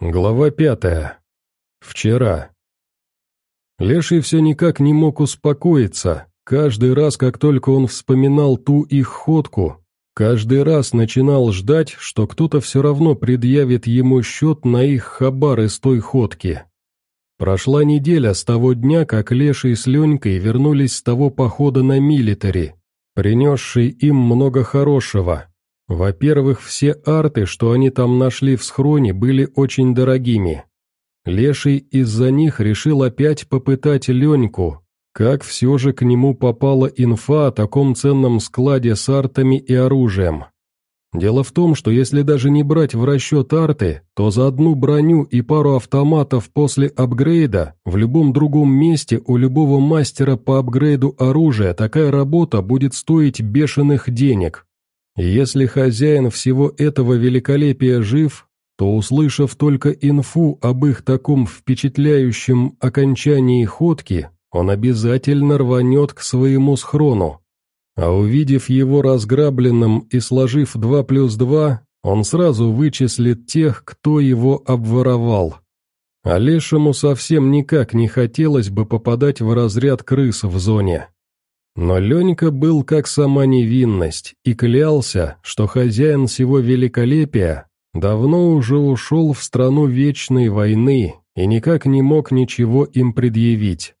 Глава пятая. Вчера. Леший все никак не мог успокоиться. Каждый раз, как только он вспоминал ту их ходку, каждый раз начинал ждать, что кто-то все равно предъявит ему счет на их хабар из той ходки. Прошла неделя с того дня, как Леший с Ленькой вернулись с того похода на милитари, принесший им много хорошего, во-первых, все арты, что они там нашли в схроне, были очень дорогими. Леший из-за них решил опять попытать Леньку, как все же к нему попала инфа о таком ценном складе с артами и оружием. Дело в том, что если даже не брать в расчет арты, то за одну броню и пару автоматов после апгрейда в любом другом месте у любого мастера по апгрейду оружия такая работа будет стоить бешеных денег, если хозяин всего этого великолепия жив, то, услышав только инфу об их таком впечатляющем окончании ходки, он обязательно рванет к своему схрону. А увидев его разграбленным и сложив два плюс два, он сразу вычислит тех, кто его обворовал. А лешему совсем никак не хотелось бы попадать в разряд крыс в зоне. Но Ленька был как сама невинность и клялся, что хозяин всего великолепия давно уже ушел в страну вечной войны и никак не мог ничего им предъявить.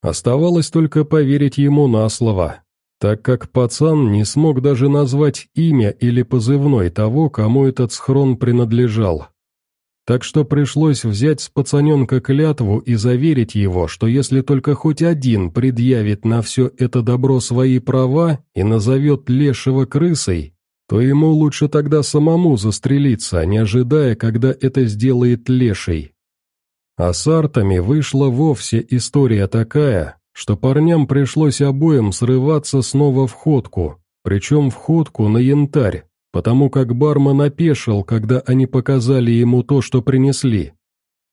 Оставалось только поверить ему на слово, так как пацан не смог даже назвать имя или позывной того, кому этот схрон принадлежал. Так что пришлось взять с пацаненка клятву и заверить его, что если только хоть один предъявит на все это добро свои права и назовет лешего крысой, то ему лучше тогда самому застрелиться, не ожидая, когда это сделает леший. А с артами вышла вовсе история такая, что парням пришлось обоим срываться снова в ходку, причем в ходку на янтарь, потому как бармен опешил, когда они показали ему то, что принесли.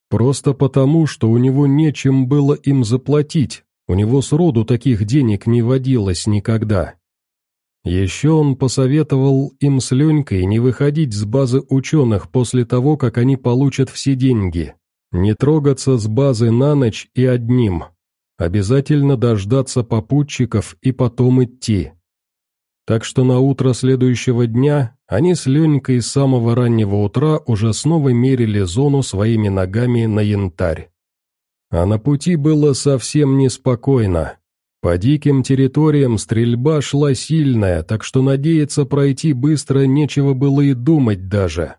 Просто потому, что у него нечем было им заплатить, у него сроду таких денег не водилось никогда. Еще он посоветовал им с Ленькой не выходить с базы ученых после того, как они получат все деньги, не трогаться с базы на ночь и одним, обязательно дождаться попутчиков и потом идти. Так что на утро следующего дня они с Ленькой с самого раннего утра уже снова мерили зону своими ногами на янтарь. А на пути было совсем неспокойно. По диким территориям стрельба шла сильная, так что надеяться пройти быстро нечего было и думать даже.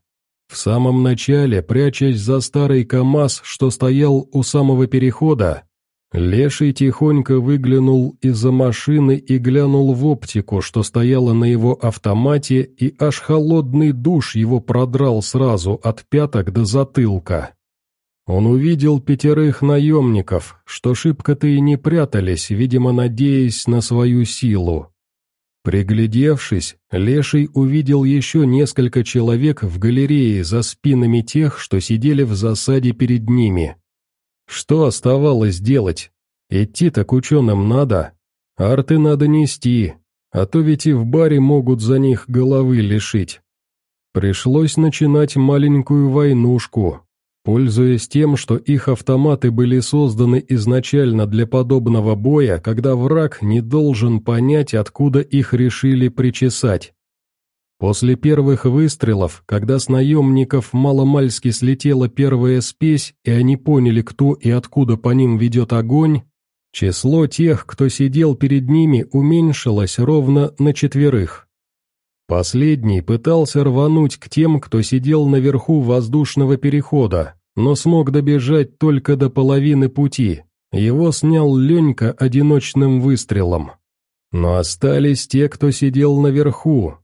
В самом начале, прячась за старый КамАЗ, что стоял у самого перехода, Леший тихонько выглянул из-за машины и глянул в оптику, что стояла на его автомате, и аж холодный душ его продрал сразу от пяток до затылка. Он увидел пятерых наемников, что шибко-то и не прятались, видимо, надеясь на свою силу. Приглядевшись, Леший увидел еще несколько человек в галерее за спинами тех, что сидели в засаде перед ними. Что оставалось делать? Идти-то к ученым надо. Арты надо нести, а то ведь и в баре могут за них головы лишить. Пришлось начинать маленькую войнушку, пользуясь тем, что их автоматы были созданы изначально для подобного боя, когда враг не должен понять, откуда их решили причесать. После первых выстрелов, когда с наемников маломальски слетела первая спесь, и они поняли, кто и откуда по ним ведет огонь, число тех, кто сидел перед ними, уменьшилось ровно на четверых. Последний пытался рвануть к тем, кто сидел наверху воздушного перехода, но смог добежать только до половины пути. Его снял Ленька одиночным выстрелом. Но остались те, кто сидел наверху,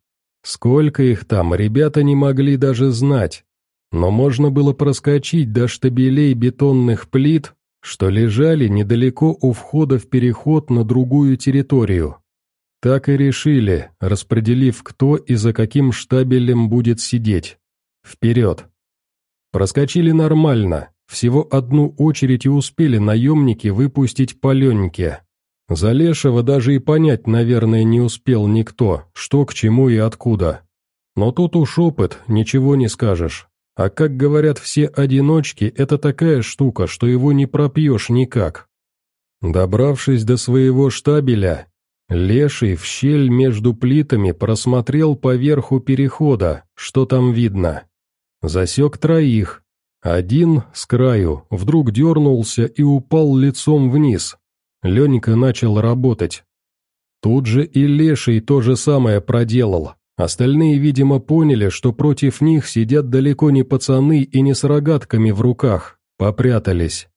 Сколько их там, ребята не могли даже знать. Но можно было проскочить до штабелей бетонных плит, что лежали недалеко у входа в переход на другую территорию. Так и решили, распределив, кто и за каким штабелем будет сидеть. Вперед! Проскочили нормально, всего одну очередь и успели наемники выпустить по Леньке. За Лешего даже и понять, наверное, не успел никто, что к чему и откуда. Но тут уж опыт, ничего не скажешь. А как говорят все одиночки, это такая штука, что его не пропьешь никак. Добравшись до своего штабеля, Леший в щель между плитами просмотрел поверху перехода, что там видно. Засек троих. Один, с краю, вдруг дернулся и упал лицом вниз, Ленька начал работать. Тут же и Леший то же самое проделал. Остальные, видимо, поняли, что против них сидят далеко не пацаны и не с рогатками в руках. Попрятались.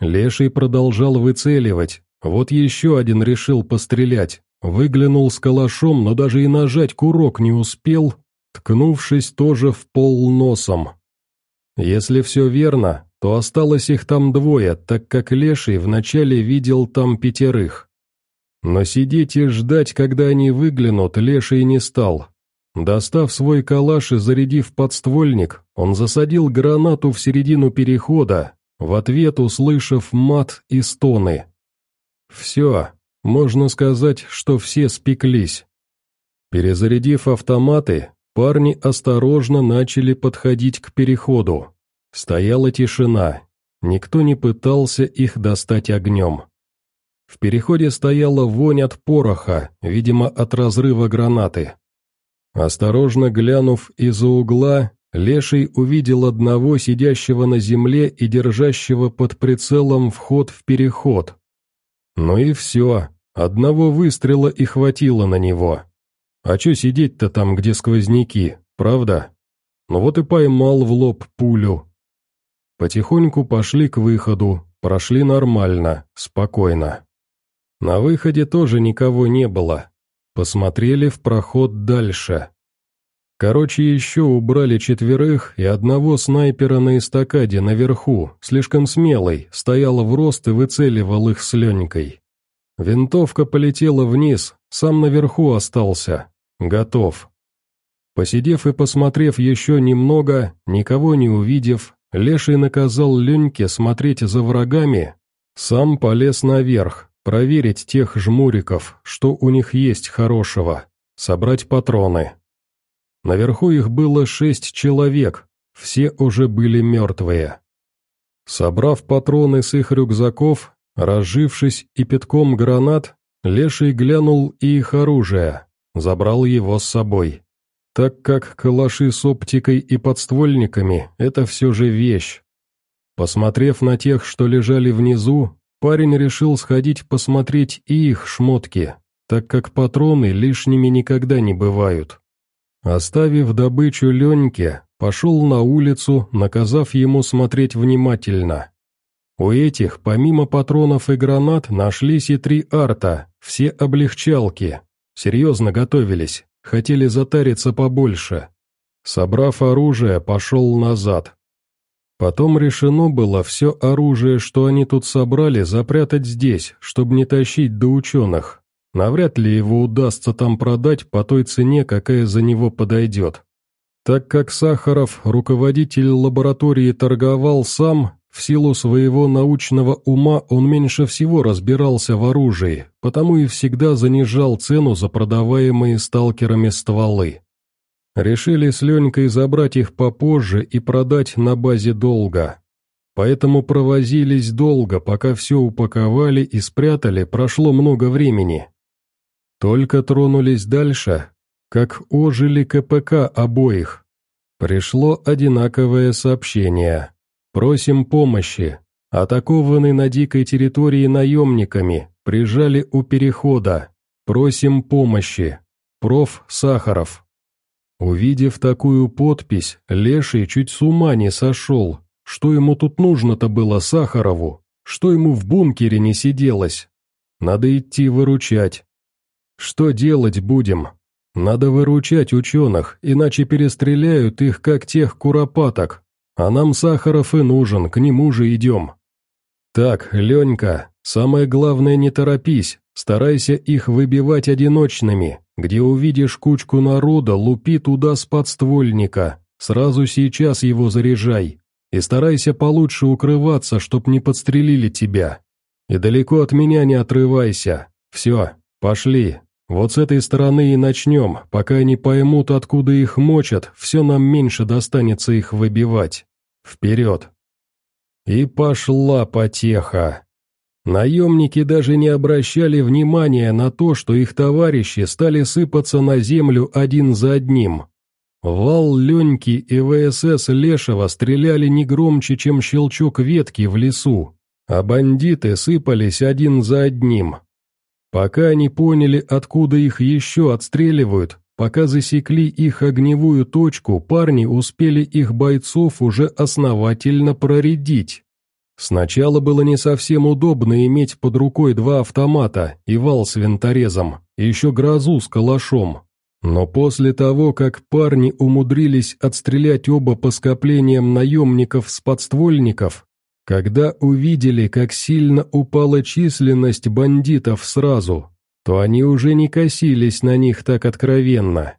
Леший продолжал выцеливать. Вот еще один решил пострелять. Выглянул с калашом, но даже и нажать курок не успел, ткнувшись тоже в пол носом. Если все верно, то осталось их там двое, так как Леший вначале видел там пятерых. Но сидеть и ждать, когда они выглянут, Леший не стал. Достав свой калаш и зарядив подствольник, он засадил гранату в середину перехода, в ответ услышав мат и стоны. «Все, можно сказать, что все спеклись». Перезарядив автоматы, парни осторожно начали подходить к переходу. Стояла тишина, никто не пытался их достать огнем. В переходе стояла вонь от пороха, видимо, от разрыва гранаты. Осторожно глянув из-за угла, Леший увидел одного, сидящего на земле и держащего под прицелом вход в переход. Ну и все, одного выстрела и хватило на него. А че сидеть-то там, где сквозняки, правда? Ну вот и поймал в лоб пулю, Потихоньку пошли к выходу, прошли нормально, спокойно. На выходе тоже никого не было. Посмотрели в проход дальше. Короче, еще убрали четверых и одного снайпера на эстакаде наверху, слишком смелый, стоял в рост и выцеливал их с Ленькой. Винтовка полетела вниз, сам наверху остался. Готов. Посидев и посмотрев еще немного, никого не увидев, Леший наказал Леньке смотреть за врагами, сам полез наверх, проверить тех жмуриков, что у них есть хорошего, собрать патроны. Наверху их было шесть человек, все уже были мертвые. Собрав патроны с их рюкзаков, разжившись и пятком гранат, Леший глянул и их оружие, забрал его с собой так как калаши с оптикой и подствольниками – это все же вещь. Посмотрев на тех, что лежали внизу, парень решил сходить посмотреть и их шмотки, так как патроны лишними никогда не бывают. Оставив добычу Леньке, пошел на улицу, наказав ему смотреть внимательно. У этих, помимо патронов и гранат, нашлись и три арта, все облегчалки. Серьезно готовились, Хотели затариться побольше. Собрав оружие, пошел назад. Потом решено было все оружие, что они тут собрали, запрятать здесь, чтобы не тащить до ученых. Навряд ли его удастся там продать по той цене, какая за него подойдет. Так как Сахаров, руководитель лаборатории, торговал сам, в силу своего научного ума он меньше всего разбирался в оружии, потому и всегда занижал цену за продаваемые сталкерами стволы. Решили с Ленькой забрать их попозже и продать на базе долга. Поэтому провозились долго, пока все упаковали и спрятали, прошло много времени. Только тронулись дальше, как ожили КПК обоих. Пришло одинаковое сообщение. Просим помощи. Атакованы на дикой территории наемниками, прижали у перехода. Просим помощи. Проф. Сахаров. Увидев такую подпись, Леший чуть с ума не сошел. Что ему тут нужно-то было Сахарову? Что ему в бункере не сиделось? Надо идти выручать. Что делать будем? Надо выручать ученых, иначе перестреляют их, как тех куропаток, а нам Сахаров и нужен, к нему же идем. Так, Ленька, самое главное не торопись, старайся их выбивать одиночными. Где увидишь кучку народа, лупи туда с подствольника. Сразу сейчас его заряжай. И старайся получше укрываться, чтоб не подстрелили тебя. И далеко от меня не отрывайся. Все, пошли, вот с этой стороны и начнем, пока они поймут, откуда их мочат, все нам меньше достанется их выбивать. Вперед!» И пошла потеха. Наемники даже не обращали внимания на то, что их товарищи стали сыпаться на землю один за одним. Вал Леньки и ВСС Лешева стреляли не громче, чем щелчок ветки в лесу, а бандиты сыпались один за одним. Пока они поняли, откуда их еще отстреливают, пока засекли их огневую точку, парни успели их бойцов уже основательно проредить. Сначала было не совсем удобно иметь под рукой два автомата и вал с винторезом, и еще грозу с калашом. Но после того, как парни умудрились отстрелять оба по скоплениям наемников с подствольников, когда увидели, как сильно упала численность бандитов сразу, то они уже не косились на них так откровенно.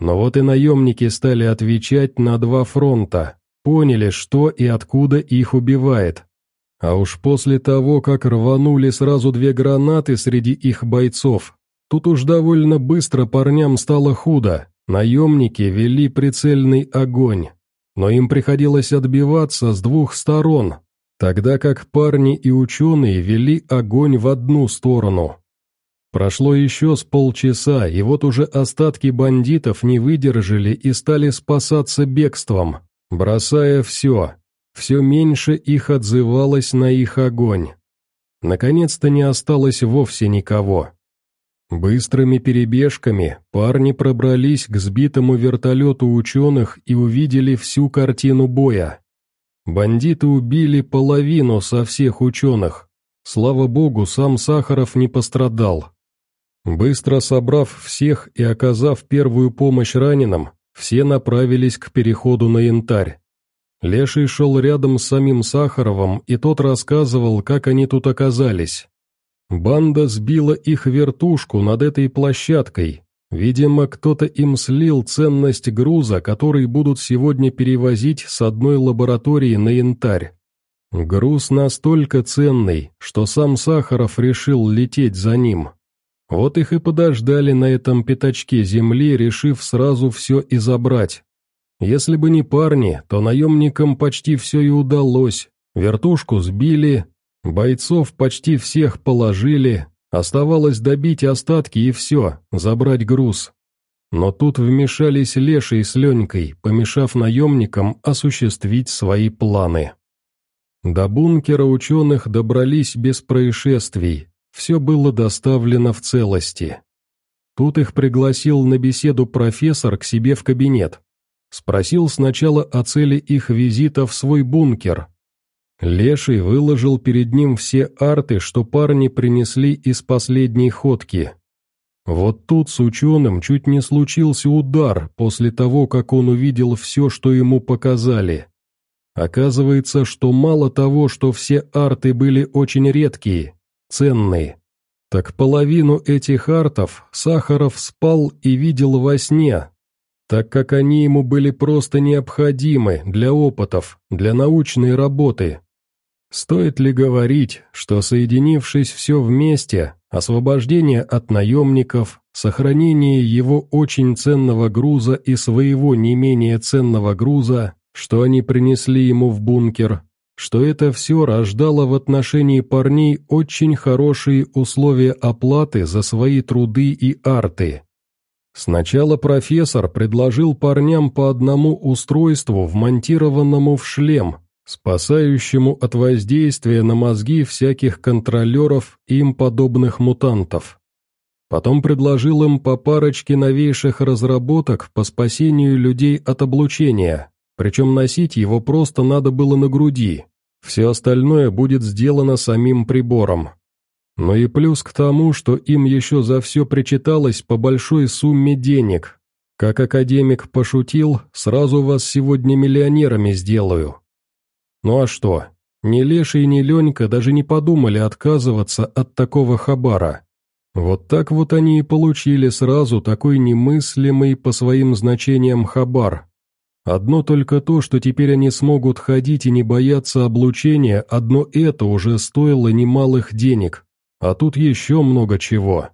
Но вот и наемники стали отвечать на два фронта, поняли, что и откуда их убивает. А уж после того, как рванули сразу две гранаты среди их бойцов, тут уж довольно быстро парням стало худо, наемники вели прицельный огонь. Но им приходилось отбиваться с двух сторон, Тогда как парни и ученые вели огонь в одну сторону. Прошло еще с полчаса, и вот уже остатки бандитов не выдержали и стали спасаться бегством, бросая все. Все меньше их отзывалось на их огонь. Наконец-то не осталось вовсе никого. Быстрыми перебежками парни пробрались к сбитому вертолету ученых и увидели всю картину боя. Бандиты убили половину со всех ученых. Слава богу, сам Сахаров не пострадал. Быстро собрав всех и оказав первую помощь раненым, все направились к переходу на янтарь. Леший шел рядом с самим Сахаровым, и тот рассказывал, как они тут оказались. Банда сбила их вертушку над этой площадкой, Видимо, кто-то им слил ценность груза, который будут сегодня перевозить с одной лаборатории на янтарь. Груз настолько ценный, что сам Сахаров решил лететь за ним. Вот их и подождали на этом пятачке земли, решив сразу все и забрать. Если бы не парни, то наемникам почти все и удалось. Вертушку сбили, бойцов почти всех положили, Оставалось добить остатки и все, забрать груз. Но тут вмешались Леший с Ленькой, помешав наемникам осуществить свои планы. До бункера ученых добрались без происшествий, все было доставлено в целости. Тут их пригласил на беседу профессор к себе в кабинет. Спросил сначала о цели их визита в свой бункер, Леший выложил перед ним все арты, что парни принесли из последней ходки. Вот тут с ученым чуть не случился удар после того, как он увидел все, что ему показали. Оказывается, что мало того, что все арты были очень редкие, ценные, так половину этих артов Сахаров спал и видел во сне, так как они ему были просто необходимы для опытов, для научной работы. Стоит ли говорить, что соединившись все вместе, освобождение от наемников, сохранение его очень ценного груза и своего не менее ценного груза, что они принесли ему в бункер, что это все рождало в отношении парней очень хорошие условия оплаты за свои труды и арты. Сначала профессор предложил парням по одному устройству, вмонтированному в шлем – спасающему от воздействия на мозги всяких контролеров и им подобных мутантов. Потом предложил им по парочке новейших разработок по спасению людей от облучения, причем носить его просто надо было на груди, все остальное будет сделано самим прибором. Но и плюс к тому, что им еще за все причиталось по большой сумме денег. Как академик пошутил, сразу вас сегодня миллионерами сделаю. Ну а что? Ни Леша и ни Ленька даже не подумали отказываться от такого хабара. Вот так вот они и получили сразу такой немыслимый по своим значениям хабар. Одно только то, что теперь они смогут ходить и не бояться облучения, одно это уже стоило немалых денег, а тут еще много чего.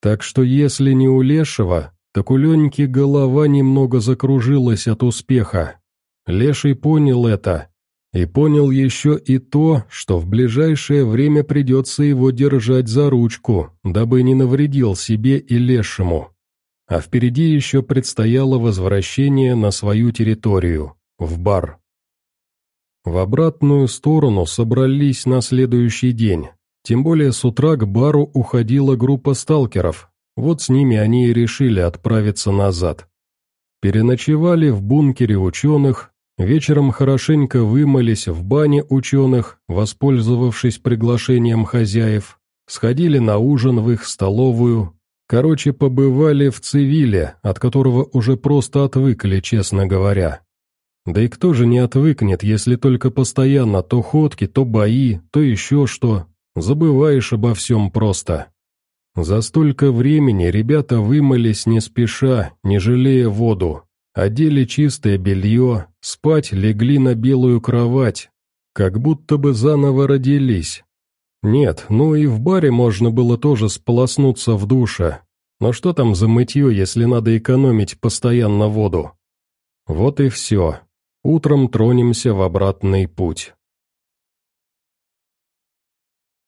Так что если не у Лешего, так у Леньки голова немного закружилась от успеха. Леший понял это и понял еще и то, что в ближайшее время придется его держать за ручку, дабы не навредил себе и лешему. А впереди еще предстояло возвращение на свою территорию, в бар. В обратную сторону собрались на следующий день. Тем более с утра к бару уходила группа сталкеров. Вот с ними они и решили отправиться назад. Переночевали в бункере ученых, Вечером хорошенько вымылись в бане ученых, воспользовавшись приглашением хозяев, сходили на ужин в их столовую, короче, побывали в цивиле, от которого уже просто отвыкли, честно говоря. Да и кто же не отвыкнет, если только постоянно то ходки, то бои, то еще что. Забываешь обо всем просто. За столько времени ребята вымылись не спеша, не жалея воду одели чистое белье, спать легли на белую кровать, как будто бы заново родились. Нет, ну и в баре можно было тоже сполоснуться в душе. Но что там за мытье, если надо экономить постоянно воду? Вот и все. Утром тронемся в обратный путь.